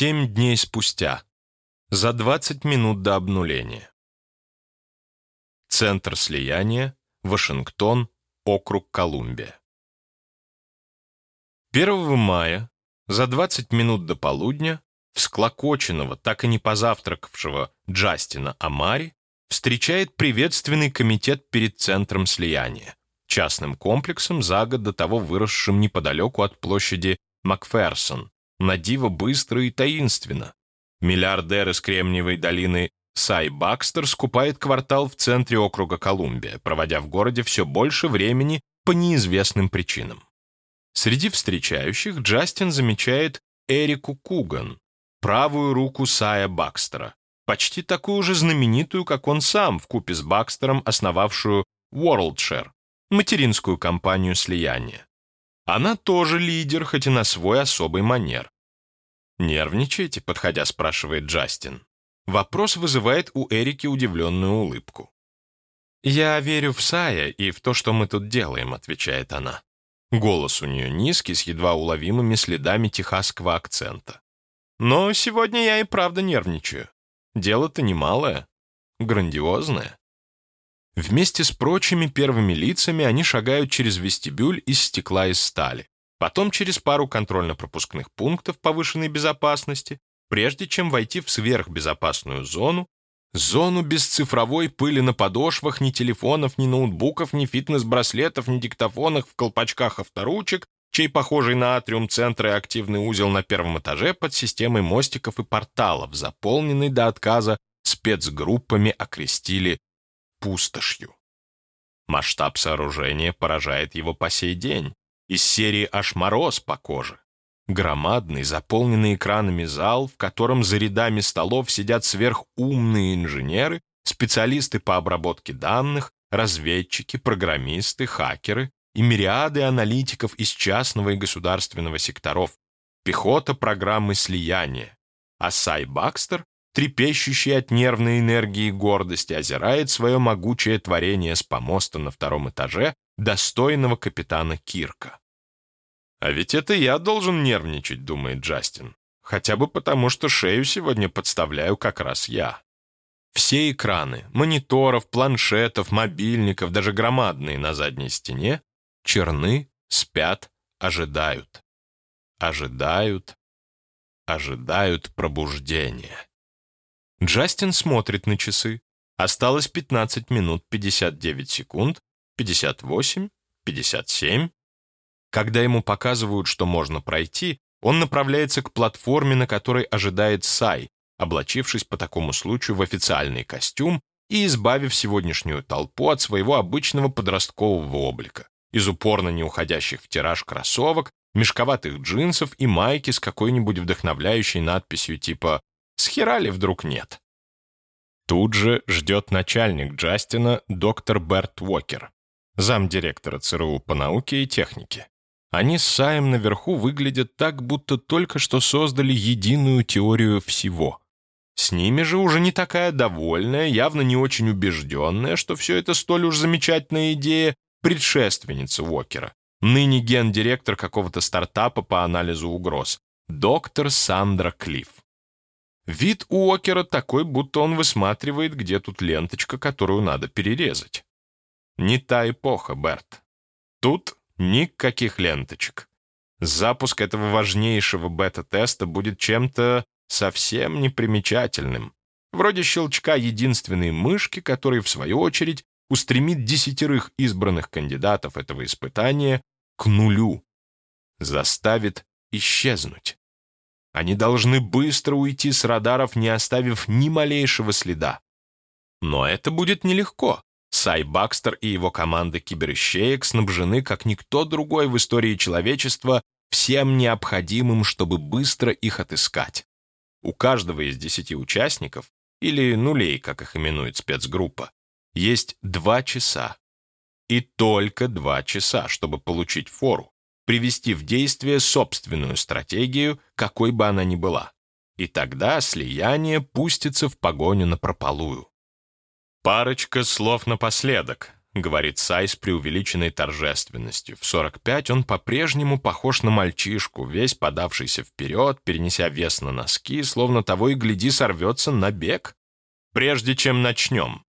Семь дней спустя. За 20 минут до обнуления. Центр слияния. Вашингтон. Округ Колумбия. 1 мая, за 20 минут до полудня, всклокоченного, так и не позавтракавшего Джастина Амари встречает приветственный комитет перед Центром слияния, частным комплексом, за год до того выросшим неподалеку от площади Макферсон, на диво быстро и таинственно. Миллиардер из Кремниевой долины Сай Бакстер скупает квартал в центре округа Колумбия, проводя в городе все больше времени по неизвестным причинам. Среди встречающих Джастин замечает Эрику Куган, правую руку Сая Бакстера, почти такую же знаменитую, как он сам, в купе с Бакстером, основавшую WorldShare, материнскую компанию слияния. Она тоже лидер, хоть и на свой особый манер. «Нервничаете?» — подходя, спрашивает Джастин. Вопрос вызывает у Эрики удивленную улыбку. «Я верю в Сая и в то, что мы тут делаем», — отвечает она. Голос у нее низкий, с едва уловимыми следами техасского акцента. «Но сегодня я и правда нервничаю. Дело-то немалое, грандиозное». Вместе с прочими первыми лицами они шагают через вестибюль из стекла и стали, потом через пару контрольно-пропускных пунктов повышенной безопасности, прежде чем войти в сверхбезопасную зону, зону без цифровой пыли на подошвах, ни телефонов, ни ноутбуков, ни фитнес-браслетов, ни диктофонов в колпачках авторучек, чей похожий на атриум центра и активный узел на первом этаже под системой мостиков и порталов, заполненный до отказа спецгруппами окрестили пустошью. Масштаб сооружения поражает его по сей день. Из серии «Аж мороз по коже». Громадный, заполненный экранами зал, в котором за рядами столов сидят сверхумные инженеры, специалисты по обработке данных, разведчики, программисты, хакеры и мириады аналитиков из частного и государственного секторов, пехота программы слияния. А Сай Бакстер, трепещущий от нервной энергии и гордости, озирает свое могучее творение с помоста на втором этаже достойного капитана Кирка. «А ведь это я должен нервничать», — думает Джастин. «Хотя бы потому, что шею сегодня подставляю как раз я». Все экраны, мониторов, планшетов, мобильников, даже громадные на задней стене, черны, спят, ожидают. Ожидают, ожидают пробуждения. Джастин смотрит на часы. Осталось 15 минут 59 секунд, 58, 57. Когда ему показывают, что можно пройти, он направляется к платформе, на которой ожидает Сай, облачившись по такому случаю в официальный костюм и избавив сегодняшнюю толпу от своего обычного подросткового облика, из упорно не уходящих в тираж кроссовок, мешковатых джинсов и майки с какой-нибудь вдохновляющей надписью типа «Схерали вдруг нет?». Тут же ждет начальник Джастина доктор Берт Уокер, замдиректора ЦРУ по науке и технике. Они с Саем наверху выглядят так, будто только что создали единую теорию всего. С ними же уже не такая довольная, явно не очень убежденная, что все это столь уж замечательная идея, предшественница Уокера, ныне гендиректор какого-то стартапа по анализу угроз, доктор Сандра Клифф. Вид у Уокера такой, будто он высматривает, где тут ленточка, которую надо перерезать. Не та эпоха, Берт. Тут Никаких ленточек. Запуск этого важнейшего бета-теста будет чем-то совсем непримечательным. Вроде щелчка единственной мышки, который, в свою очередь, устремит десятерых избранных кандидатов этого испытания к нулю. Заставит исчезнуть. Они должны быстро уйти с радаров, не оставив ни малейшего следа. Но это будет нелегко. Сай Бакстер и его команда киберщеек снабжены, как никто другой в истории человечества, всем необходимым, чтобы быстро их отыскать. У каждого из десяти участников, или нулей, как их именует спецгруппа, есть два часа. И только два часа, чтобы получить фору, привести в действие собственную стратегию, какой бы она ни была. И тогда слияние пустится в погоню на прополую. Парочка слов напоследок, говорит Сай с преувеличенной торжественностью. В 45 он по-прежнему похож на мальчишку, весь подавшийся вперед, перенеся вес на носки, словно того и гляди сорвется на бег. Прежде чем начнем.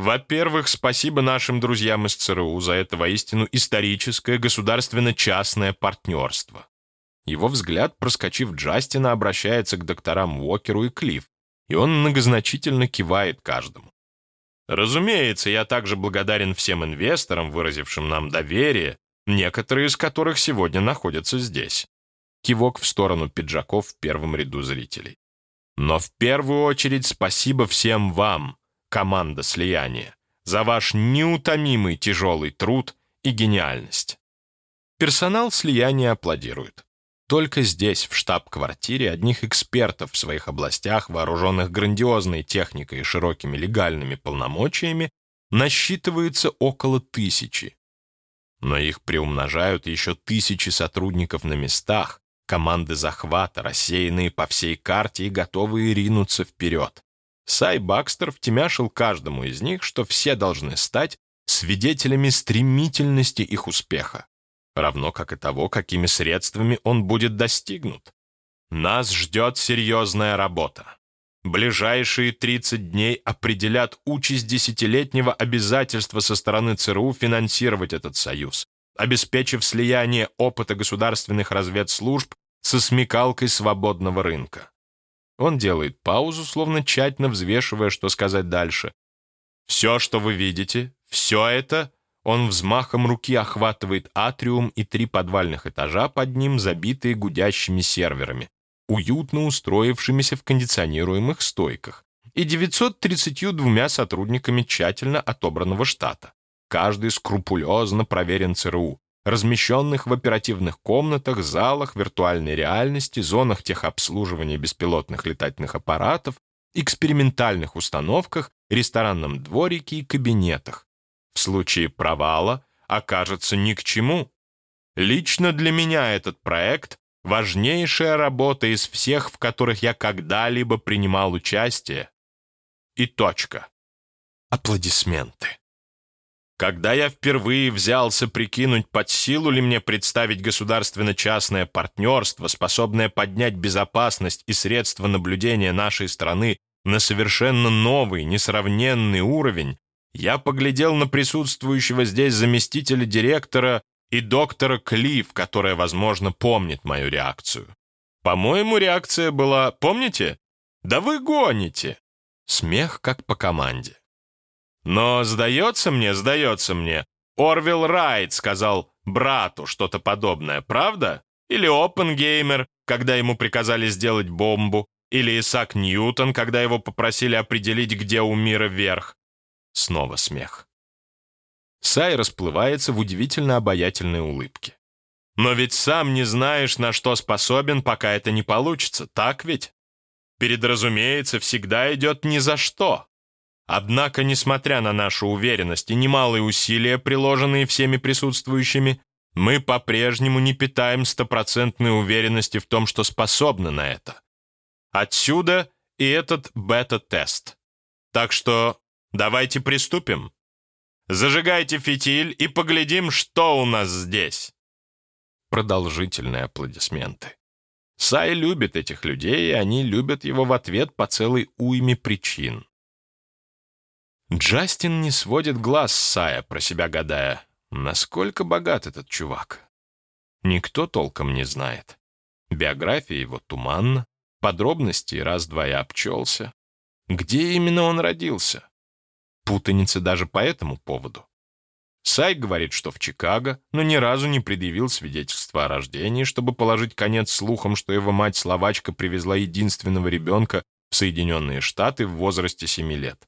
Во-первых, спасибо нашим друзьям из ЦРУ за это воистину историческое государственно-частное партнерство. Его взгляд, проскочив Джастина, обращается к докторам Уокеру и Клифф, и он многозначительно кивает каждому. Разумеется, я также благодарен всем инвесторам, выразившим нам доверие, некоторые из которых сегодня находятся здесь. Кивок в сторону пиджаков в первом ряду зрителей. Но в первую очередь спасибо всем вам, команда слияния, за ваш неутомимый тяжелый труд и гениальность. Персонал слияния аплодирует. Только здесь, в штаб-квартире, одних экспертов в своих областях, вооруженных грандиозной техникой и широкими легальными полномочиями, насчитывается около тысячи. Но их приумножают еще тысячи сотрудников на местах, команды захвата, рассеянные по всей карте и готовые ринуться вперед. Сай Бакстер втемяшил каждому из них, что все должны стать свидетелями стремительности их успеха равно как и того, какими средствами он будет достигнут. Нас ждет серьезная работа. Ближайшие 30 дней определят участь десятилетнего обязательства со стороны ЦРУ финансировать этот союз, обеспечив слияние опыта государственных разведслужб со смекалкой свободного рынка. Он делает паузу, словно тщательно взвешивая, что сказать дальше. «Все, что вы видите, все это он взмахом руки охватывает атриум и три подвальных этажа под ним, забитые гудящими серверами, уютно устроившимися в кондиционируемых стойках, и 932 сотрудниками тщательно отобранного штата. Каждый скрупулезно проверен ЦРУ, размещенных в оперативных комнатах, залах виртуальной реальности, зонах техобслуживания беспилотных летательных аппаратов, экспериментальных установках, ресторанном дворике и кабинетах, в случае провала окажется ни к чему. Лично для меня этот проект — важнейшая работа из всех, в которых я когда-либо принимал участие. И точка. Аплодисменты. Когда я впервые взялся прикинуть, под силу ли мне представить государственно-частное партнерство, способное поднять безопасность и средства наблюдения нашей страны на совершенно новый, несравненный уровень, я поглядел на присутствующего здесь заместителя директора и доктора Клифф, которая, возможно, помнит мою реакцию. По-моему, реакция была «Помните? Да вы гоните!» Смех как по команде. Но, сдается мне, сдается мне, Орвилл Райт сказал брату что-то подобное, правда? Или Оппенгеймер, когда ему приказали сделать бомбу? Или Исаак Ньютон, когда его попросили определить, где у мира верх? Снова смех. Сай расплывается в удивительно обаятельной улыбке. Но ведь сам не знаешь, на что способен, пока это не получится, так ведь? Перед, разумеется, всегда идет ни за что. Однако, несмотря на нашу уверенность и немалые усилия, приложенные всеми присутствующими, мы по-прежнему не питаем стопроцентной уверенности в том, что способны на это. Отсюда и этот бета-тест. Так что Давайте приступим. Зажигайте фитиль и поглядим, что у нас здесь. Продолжительные аплодисменты. Сай любит этих людей, и они любят его в ответ по целой уйме причин. Джастин не сводит глаз с Сая, про себя гадая, насколько богат этот чувак. Никто толком не знает. Биография его туманна, подробности раз-два и обчелся. Где именно он родился? путаницы даже по этому поводу. Сай говорит, что в Чикаго, но ни разу не предъявил свидетельства о рождении, чтобы положить конец слухам, что его мать-словачка привезла единственного ребенка в Соединенные Штаты в возрасте 7 лет.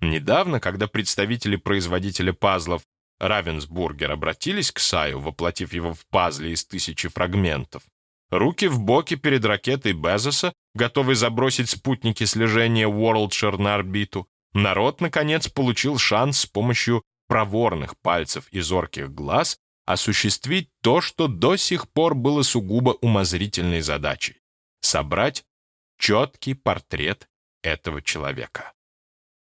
Недавно, когда представители производителя пазлов Равенсбургер обратились к Саю, воплотив его в пазле из тысячи фрагментов, руки в боки перед ракетой Безоса, готовый забросить спутники слежения Worldshire на орбиту, народ, наконец, получил шанс с помощью проворных пальцев и зорких глаз осуществить то, что до сих пор было сугубо умозрительной задачей — собрать четкий портрет этого человека.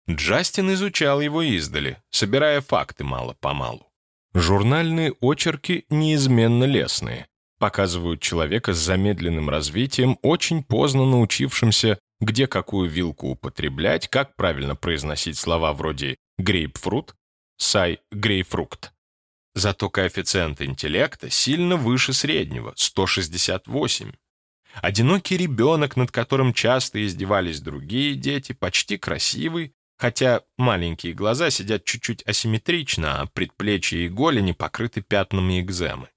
Джастин изучал его издали, собирая факты мало-помалу. Журнальные очерки неизменно лесные, показывают человека с замедленным развитием, очень поздно научившимся, где какую вилку употреблять, как правильно произносить слова вроде «грейпфрут», «сай грейпфрукт». Зато коэффициент интеллекта сильно выше среднего – 168. Одинокий ребенок, над которым часто издевались другие дети, почти красивый, хотя маленькие глаза сидят чуть-чуть асимметрично, а предплечья и голени покрыты пятнами экземы.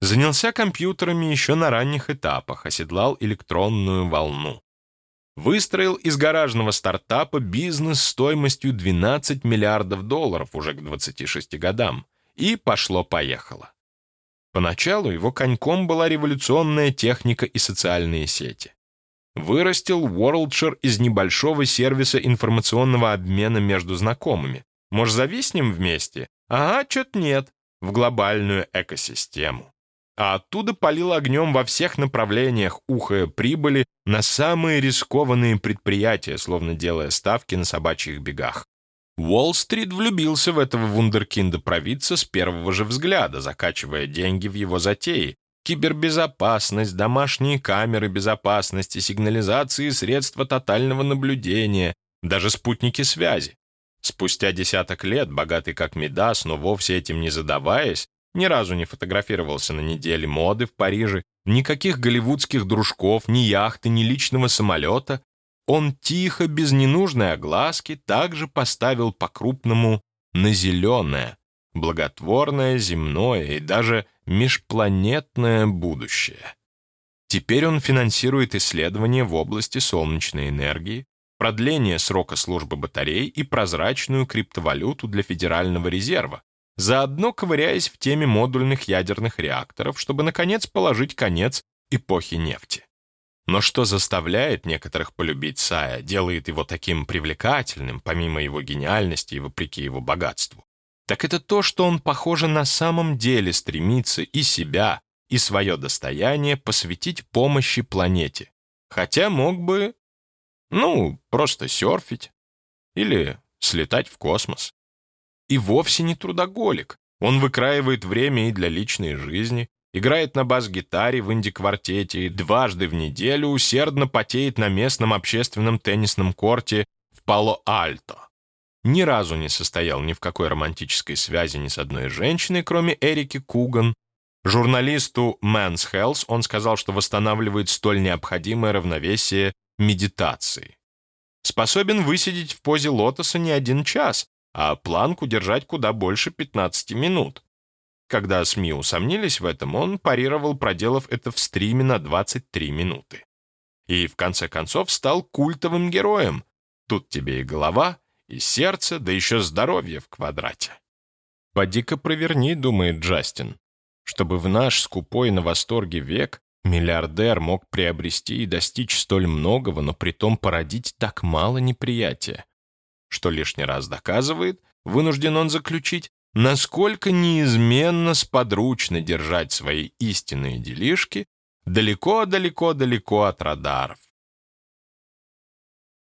Занялся компьютерами еще на ранних этапах, оседлал электронную волну. Выстроил из гаражного стартапа бизнес стоимостью 12 миллиардов долларов уже к 26 годам. И пошло-поехало. Поначалу его коньком была революционная техника и социальные сети. Вырастил WorldShare из небольшого сервиса информационного обмена между знакомыми. Может, зависнем вместе? Ага, чё-то нет. В глобальную экосистему а оттуда палил огнем во всех направлениях, ухая прибыли на самые рискованные предприятия, словно делая ставки на собачьих бегах. Уолл-стрит влюбился в этого вундеркинда-провидца с первого же взгляда, закачивая деньги в его затеи. Кибербезопасность, домашние камеры безопасности, сигнализации, средства тотального наблюдения, даже спутники связи. Спустя десяток лет, богатый как Медас, но вовсе этим не задаваясь, ни разу не фотографировался на неделе моды в Париже, никаких голливудских дружков, ни яхты, ни личного самолета. Он тихо, без ненужной огласки, также поставил по-крупному на зеленое, благотворное земное и даже межпланетное будущее. Теперь он финансирует исследования в области солнечной энергии, продление срока службы батарей и прозрачную криптовалюту для Федерального резерва, заодно ковыряясь в теме модульных ядерных реакторов, чтобы, наконец, положить конец эпохе нефти. Но что заставляет некоторых полюбить Сая, делает его таким привлекательным, помимо его гениальности и вопреки его богатству, так это то, что он, похоже, на самом деле стремится и себя, и свое достояние посвятить помощи планете. Хотя мог бы, ну, просто серфить или слетать в космос и вовсе не трудоголик. Он выкраивает время и для личной жизни, играет на бас-гитаре в инди-квартете и дважды в неделю усердно потеет на местном общественном теннисном корте в Пало-Альто. Ни разу не состоял ни в какой романтической связи ни с одной женщиной, кроме Эрики Куган. Журналисту Men's Health он сказал, что восстанавливает столь необходимое равновесие медитации. Способен высидеть в позе лотоса не один час, а планку держать куда больше 15 минут. Когда СМИ усомнились в этом, он парировал, проделав это в стриме на 23 минуты. И в конце концов стал культовым героем. Тут тебе и голова, и сердце, да еще здоровье в квадрате. «Поди-ка проверни», — думает Джастин, чтобы в наш скупой на восторге век миллиардер мог приобрести и достичь столь многого, но притом породить так мало неприятия что лишний раз доказывает, вынужден он заключить, насколько неизменно сподручно держать свои истинные делишки далеко-далеко-далеко от радаров.